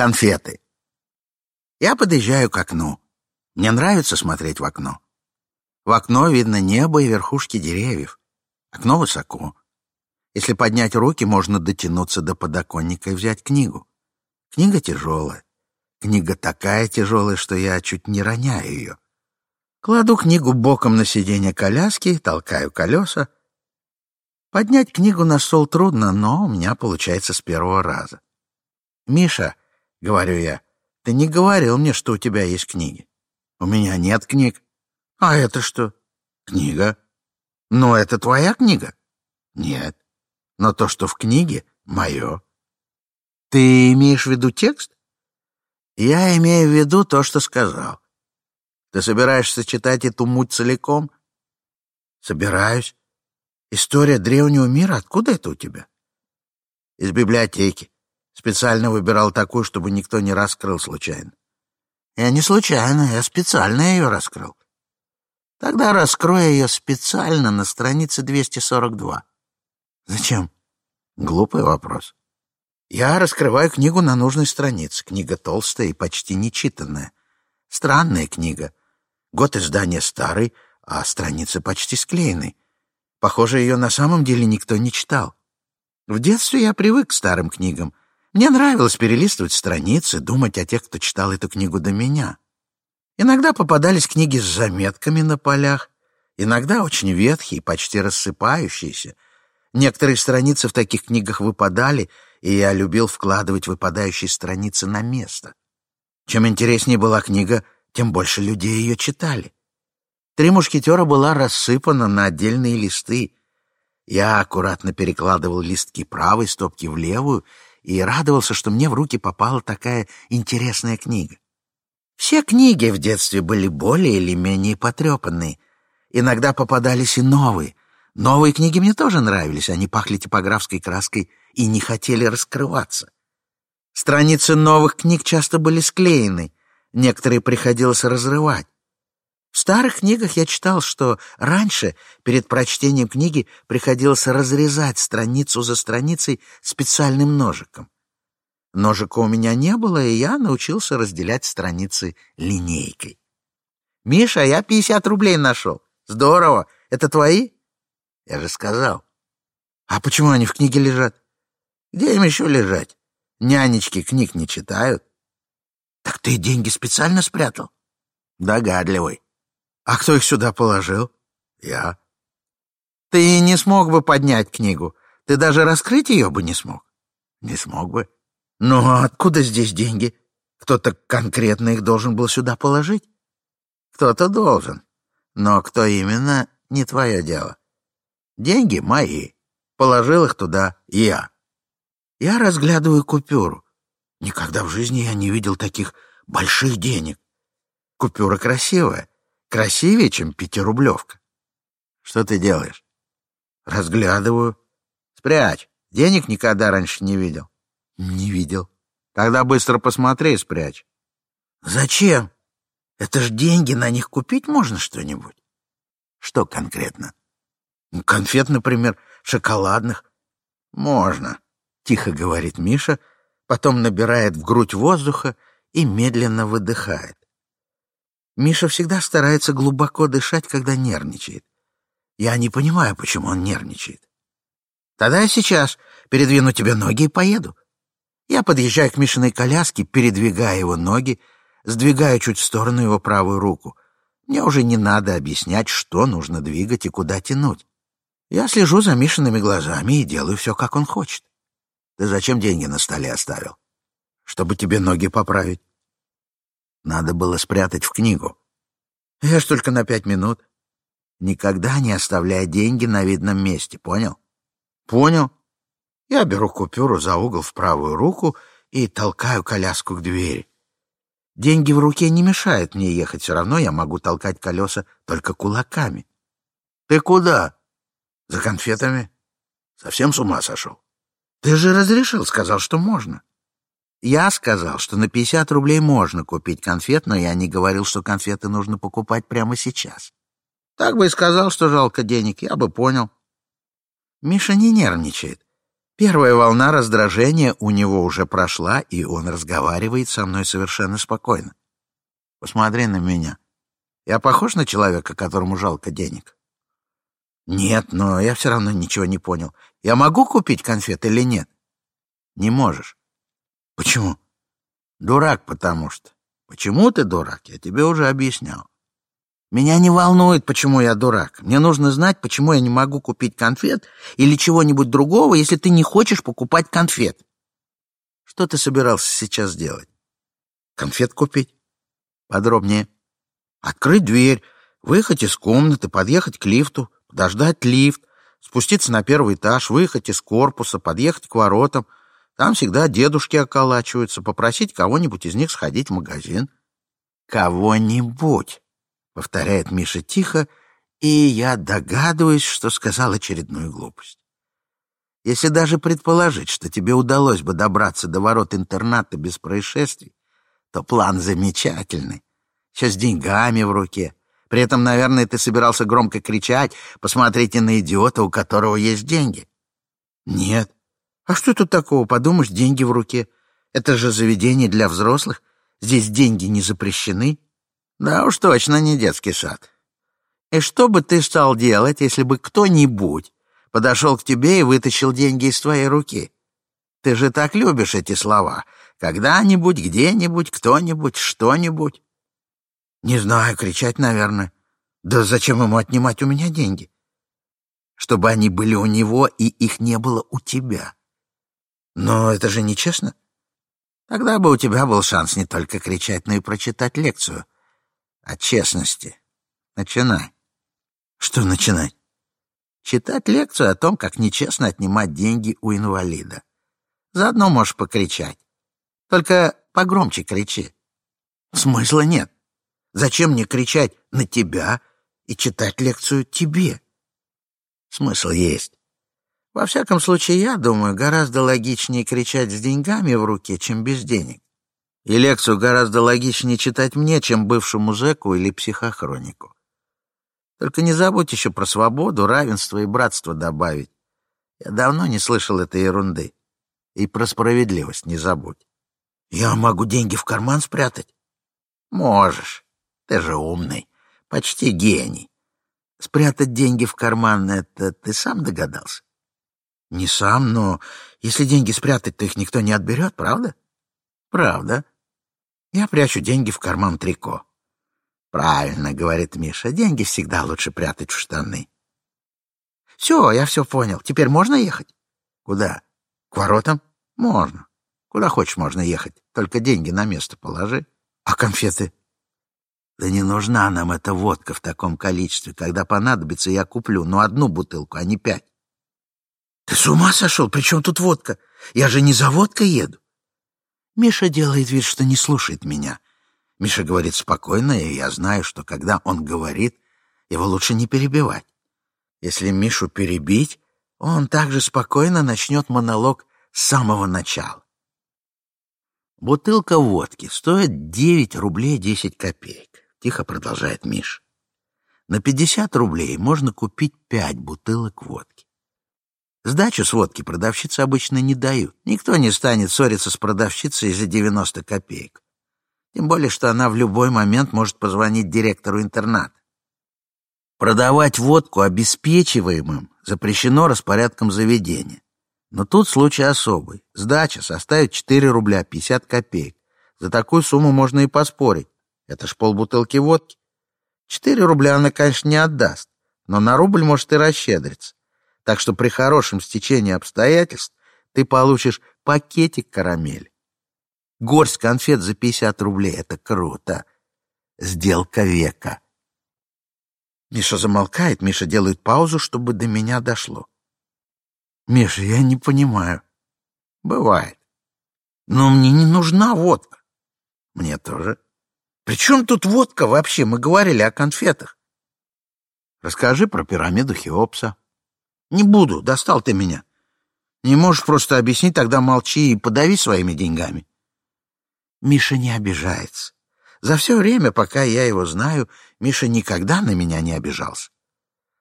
конфеты. Я подъезжаю к окну. Мне нравится смотреть в окно. В окно видно небо и верхушки деревьев. Окно высоко. Если поднять руки, можно дотянуться до подоконника и взять книгу. Книга тяжелая. Книга такая тяжелая, что я чуть не роняю ее. Кладу книгу боком на сиденье коляски, толкаю колеса. Поднять книгу на стол трудно, но у меня получается с первого раза. «Миша», — говорю я, — «ты не говорил мне, что у тебя есть книги». «У меня нет книг». «А это что?» «Книга». «Но это твоя книга?» «Нет». «Но то, что в книге, мое». «Ты имеешь в виду текст?» «Я имею в виду то, что сказал. Ты собираешься читать эту муть целиком?» «Собираюсь. История древнего мира, откуда это у тебя?» «Из библиотеки. Специально выбирал такую, чтобы никто не раскрыл случайно». «Я не случайно, я специально ее раскрыл». «Тогда раскрою ее специально на странице 242». «Зачем?» «Глупый вопрос». Я раскрываю книгу на нужной странице. Книга толстая и почти нечитанная. Странная книга. Год издания старый, а страницы почти склеены. Похоже, ее на самом деле никто не читал. В детстве я привык к старым книгам. Мне нравилось перелистывать страницы, думать о тех, кто читал эту книгу до меня. Иногда попадались книги с заметками на полях, иногда очень ветхие, почти рассыпающиеся. Некоторые страницы в таких книгах выпадали — и я любил вкладывать выпадающие страницы на место. Чем интереснее была книга, тем больше людей ее читали. «Три мушкетера» была рассыпана на отдельные листы. Я аккуратно перекладывал листки правой стопки в левую и радовался, что мне в руки попала такая интересная книга. Все книги в детстве были более или менее потрепанные. Иногда попадались и новые. Новые книги мне тоже нравились, они пахли типографской краской и не хотели раскрываться. Страницы новых книг часто были склеены, некоторые приходилось разрывать. В старых книгах я читал, что раньше перед прочтением книги приходилось разрезать страницу за страницей специальным ножиком. Ножика у меня не было, и я научился разделять страницы линейкой. «Миша, я пятьдесят рублей нашел. Здорово. Это твои?» «Я же сказал». «А почему они в книге лежат?» Где им еще лежать? Нянечки книг не читают. Так ты деньги специально спрятал? Догадливый. А кто их сюда положил? Я. Ты не смог бы поднять книгу. Ты даже раскрыть ее бы не смог. Не смог бы. Ну, а откуда здесь деньги? Кто-то конкретно их должен был сюда положить? Кто-то должен. Но кто именно, не твое дело. Деньги мои. Положил их туда я. Я разглядываю купюру. Никогда в жизни я не видел таких больших денег. Купюра красивая. Красивее, чем пятирублевка. Что ты делаешь? Разглядываю. Спрячь. Денег никогда раньше не видел. Не видел. Тогда быстро посмотри и спрячь. Зачем? Это ж деньги, на них купить можно что-нибудь. Что конкретно? Конфет, например, шоколадных. Можно. — тихо говорит Миша, потом набирает в грудь воздуха и медленно выдыхает. Миша всегда старается глубоко дышать, когда нервничает. Я не понимаю, почему он нервничает. Тогда я сейчас передвину тебе ноги и поеду. Я подъезжаю к Мишиной коляске, передвигая его ноги, сдвигаю чуть в сторону его правую руку. Мне уже не надо объяснять, что нужно двигать и куда тянуть. Я слежу за Мишиными глазами и делаю все, как он хочет. Ты зачем деньги на столе оставил? Чтобы тебе ноги поправить. Надо было спрятать в книгу. Я ж только на пять минут. Никогда не оставляй деньги на видном месте, понял? Понял. Я беру купюру за угол в правую руку и толкаю коляску к двери. Деньги в руке не мешают мне ехать, все равно я могу толкать колеса только кулаками. Ты куда? За конфетами? Совсем с ума сошел? Ты же разрешил, сказал, что можно. Я сказал, что на 50 рублей можно купить конфет, но я не говорил, что конфеты нужно покупать прямо сейчас. Так бы и сказал, что жалко денег, я бы понял. Миша не нервничает. Первая волна раздражения у него уже прошла, и он разговаривает со мной совершенно спокойно. Посмотри на меня. Я похож на человека, которому жалко денег? Нет, но я все равно ничего не понял. Я могу купить конфет или нет? Не можешь. Почему? Дурак, потому что. Почему ты дурак? Я тебе уже объяснял. Меня не волнует, почему я дурак. Мне нужно знать, почему я не могу купить конфет или чего-нибудь другого, если ты не хочешь покупать конфет. Что ты собирался сейчас сделать? Конфет купить? Подробнее. Открыть дверь, выехать из комнаты, подъехать к лифту, подождать лифт, спуститься на первый этаж, выехать из корпуса, подъехать к воротам. Там всегда дедушки околачиваются, попросить кого-нибудь из них сходить в магазин. Кого-нибудь повторяет Миша тихо, и я догадываюсь, что сказал очередную глупость. Если даже предположить, что тебе удалось бы добраться до ворот интерната без происшествий, то план замечательный. Еще с деньгами в руке. При этом, наверное, ты собирался громко кричать «Посмотрите на идиота, у которого есть деньги». Нет. А что тут такого? Подумаешь, деньги в руке. Это же заведение для взрослых. Здесь деньги не запрещены. Да уж точно не детский сад. И что бы ты стал делать, если бы кто-нибудь подошел к тебе и вытащил деньги из твоей руки? Ты же так любишь эти слова. Когда-нибудь, где-нибудь, кто-нибудь, что-нибудь. Не знаю, кричать, наверное. Да зачем ему отнимать у меня деньги? Чтобы они были у него, и их не было у тебя. Но это же нечестно. Тогда бы у тебя был шанс не только кричать, но и прочитать лекцию — о честности. Начинай. Что начинать? Читать лекцию о том, как нечестно отнимать деньги у инвалида. Заодно можешь покричать. Только погромче кричи. Смысла нет. Зачем мне кричать на тебя и читать лекцию тебе? Смысл есть. Во всяком случае, я думаю, гораздо логичнее кричать с деньгами в руке, чем без денег. И лекцию гораздо логичнее читать мне, чем бывшему зэку или психохронику. Только не забудь еще про свободу, равенство и братство добавить. Я давно не слышал этой ерунды. И про справедливость не забудь. Я могу деньги в карман спрятать? Можешь. Ты же умный. Почти гений. Спрятать деньги в карман — это ты сам догадался? Не сам, но если деньги спрятать, то их никто не отберет, правда? Правда. Я прячу деньги в карман трико. Правильно, говорит Миша, деньги всегда лучше прятать в штаны. Все, я все понял. Теперь можно ехать? Куда? К воротам? Можно. Куда хочешь можно ехать. Только деньги на место положи. А конфеты? Да не нужна нам эта водка в таком количестве. Когда понадобится, я куплю. Но одну бутылку, а не пять. Ты с ума сошел? При чем тут водка? Я же не за водкой еду. Миша делает вид, что не слушает меня. Миша говорит спокойно, и я знаю, что когда он говорит, его лучше не перебивать. Если Мишу перебить, он также спокойно начнет монолог с самого начала. Бутылка водки стоит 9 рублей 10 копеек, тихо продолжает Миш. На 50 рублей можно купить 5 бутылок водки. Сдачу с водки продавщицы обычно не дают. Никто не станет ссориться с продавщицей за 90 копеек. Тем более, что она в любой момент может позвонить директору интерната. Продавать водку обеспечиваемым запрещено распорядком заведения. Но тут случай особый. Сдача составит 4 рубля 50 копеек. За такую сумму можно и поспорить. Это ж полбутылки водки. 4 рубля она, конечно, не отдаст, но на рубль может и расщедриться. Так что при хорошем стечении обстоятельств ты получишь пакетик карамели. Горсть конфет за 50 рублей — это круто. Сделка века. Миша замолкает, Миша делает паузу, чтобы до меня дошло. Миша, я не понимаю. Бывает. Но мне не нужна водка. Мне тоже. При чем тут водка вообще? Мы говорили о конфетах. Расскажи про пирамиду Хеопса. Не буду, достал ты меня. Не можешь просто объяснить, тогда молчи и подави своими деньгами. Миша не обижается. За все время, пока я его знаю, Миша никогда на меня не обижался.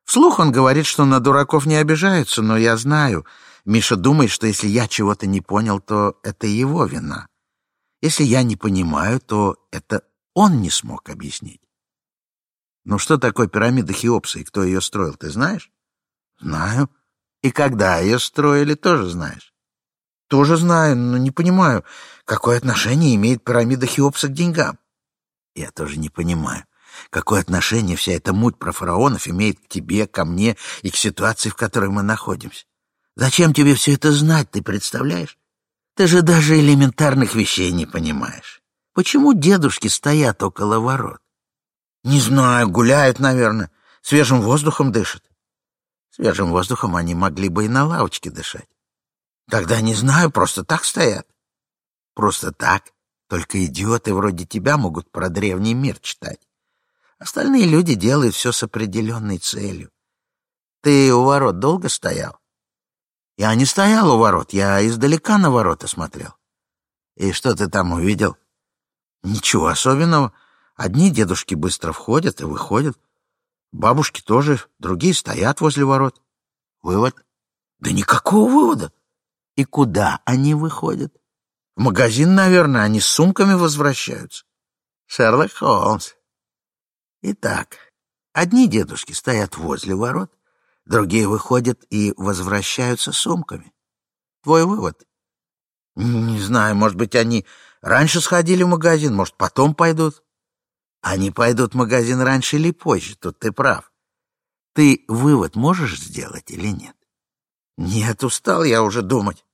Вслух он говорит, что на дураков не обижаются, но я знаю, Миша думает, что если я чего-то не понял, то это его вина. Если я не понимаю, то это он не смог объяснить. Ну что такое пирамида Хеопса и кто ее строил, ты знаешь? Знаю. И когда ее строили, тоже знаешь. Тоже знаю, но не понимаю, какое отношение имеет пирамида Хеопса к деньгам. Я тоже не понимаю, какое отношение вся эта муть про фараонов имеет к тебе, ко мне и к ситуации, в которой мы находимся. Зачем тебе все это знать, ты представляешь? Ты же даже элементарных вещей не понимаешь. Почему дедушки стоят около ворот? Не знаю, гуляют, наверное, свежим воздухом дышат. Свежим воздухом они могли бы и на лавочке дышать. Тогда не знаю, просто так стоят. Просто так. Только идиоты вроде тебя могут про древний мир читать. Остальные люди делают все с определенной целью. Ты у ворот долго стоял? Я не стоял у ворот, я издалека на ворота смотрел. И что ты там увидел? Ничего особенного. Одни дедушки быстро входят и выходят. Бабушки тоже, другие стоят возле ворот. Вывод? Да никакого вывода. И куда они выходят? В магазин, наверное, они с сумками возвращаются. Шерлок Холмс. Итак, одни дедушки стоят возле ворот, другие выходят и возвращаются сумками. Твой вывод? Не знаю, может быть, они раньше сходили в магазин, может, потом пойдут. Они пойдут в магазин раньше или позже, тут ты прав. Ты вывод можешь сделать или нет? Нет, устал я уже думать.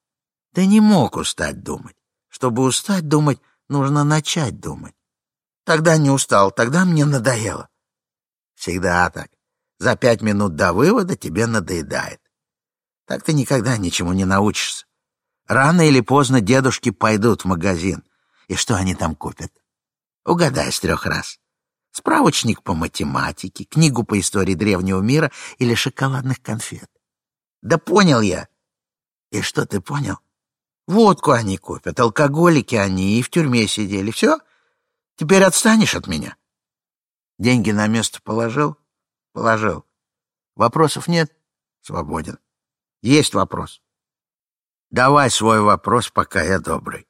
Ты не мог устать думать. Чтобы устать думать, нужно начать думать. Тогда не устал, тогда мне надоело. Всегда так. За пять минут до вывода тебе надоедает. Так ты никогда ничему не научишься. Рано или поздно дедушки пойдут в магазин. И что они там купят? Угадай с трех раз. Справочник по математике, книгу по истории древнего мира или шоколадных конфет. Да понял я. И что ты понял? Водку они купят, алкоголики они и в тюрьме сидели. Все? Теперь отстанешь от меня? Деньги на место положил? Положил. Вопросов нет? Свободен. Есть вопрос. Давай свой вопрос, пока я добрый.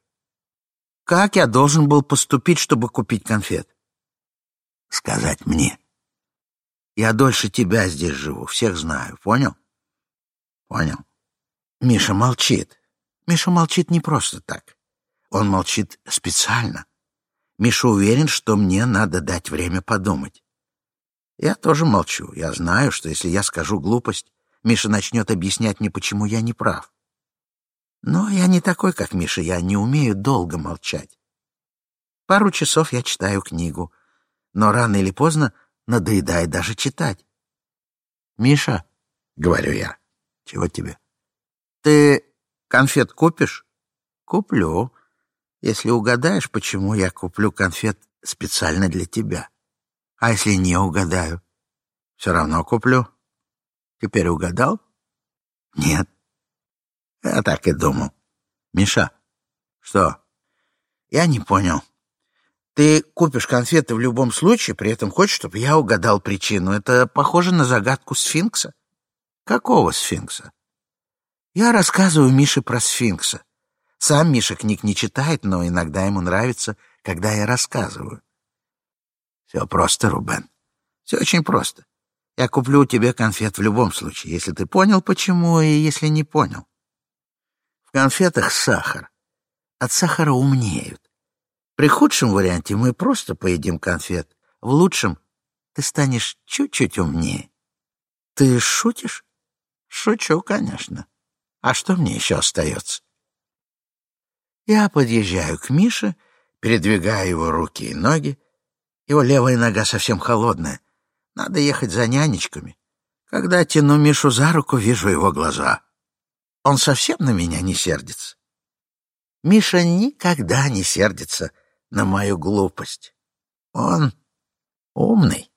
Как я должен был поступить, чтобы купить конфет? Сказать мне. Я дольше тебя здесь живу, всех знаю, понял? Понял. Миша молчит. Миша молчит не просто так. Он молчит специально. Миша уверен, что мне надо дать время подумать. Я тоже молчу. Я знаю, что если я скажу глупость, Миша начнет объяснять мне, почему я не прав. Но я не такой, как Миша, я не умею долго молчать. Пару часов я читаю книгу, но рано или поздно надоедает даже читать. «Миша», — говорю я, — «чего тебе?» «Ты конфет купишь?» «Куплю, если угадаешь, почему я куплю конфет специально для тебя. А если не угадаю?» «Все равно куплю». «Теперь угадал?» «Нет». Я так и думал. Миша. Что? Я не понял. Ты купишь конфеты в любом случае, при этом хочешь, чтобы я угадал причину. Это похоже на загадку сфинкса. Какого сфинкса? Я рассказываю Мише про сфинкса. Сам Миша книг не читает, но иногда ему нравится, когда я рассказываю. Все просто, Рубен. Все очень просто. Я куплю тебе конфет в любом случае, если ты понял, почему, и если не понял конфетах сахар. От сахара умнеют. При худшем варианте мы просто поедим конфет. В лучшем ты станешь чуть-чуть умнее. Ты шутишь? Шучу, конечно. А что мне еще остается? Я подъезжаю к Мише, передвигаю его руки и ноги. Его левая нога совсем холодная. Надо ехать за нянечками. Когда тяну Мишу за руку, вижу его глаза. Он совсем на меня не сердится. Миша никогда не сердится на мою глупость. Он умный.